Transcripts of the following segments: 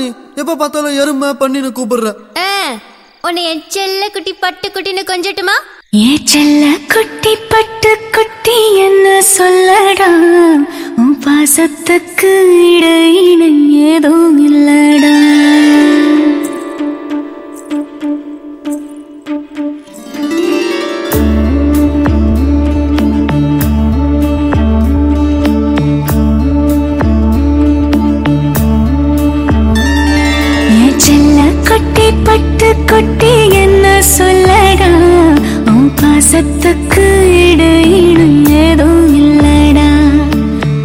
நீ எப்ப பார்த்தாலும் எருமை பண்ணின்னு கூப்பிடுற. உன்னை என் செல்ல குட்டி பட்டு குட்டின்னு கொஞ்சட்டுமா? ஏ செல்ல குட்டி பட்டு குட்டி என்ன சொல்லடா? உன் பாசத்துக்கு இடையின പാസത്തക്ക് ഇടയിണഞ്ഞതോ ഇല്ലടാ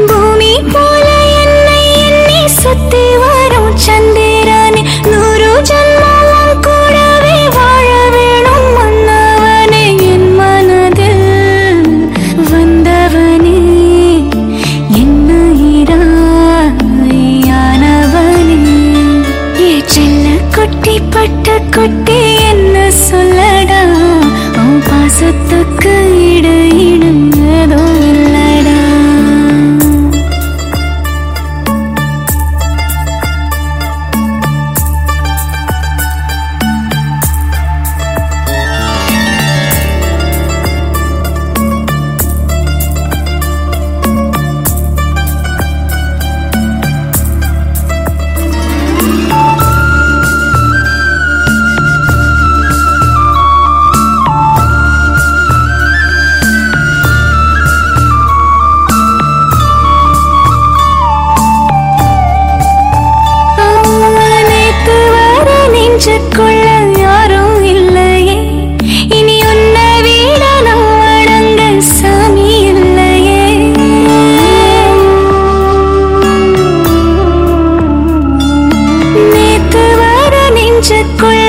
ഭൂമി പോലെ എന്നെ എന്നെ സത്യവാരോ ചന്ദ്രനെ. നൂറു ജന്മവും കൂടവേ വാഴ വേണം വന്നവനെ എൻ മനതിൽ. വന്നവനെ എന്നവനെ ചെല്ല കൊട്ടിപ്പട്ട முத்துக்கு இடையிடும் நேத்து வர நெஞ்சுக்குள்ள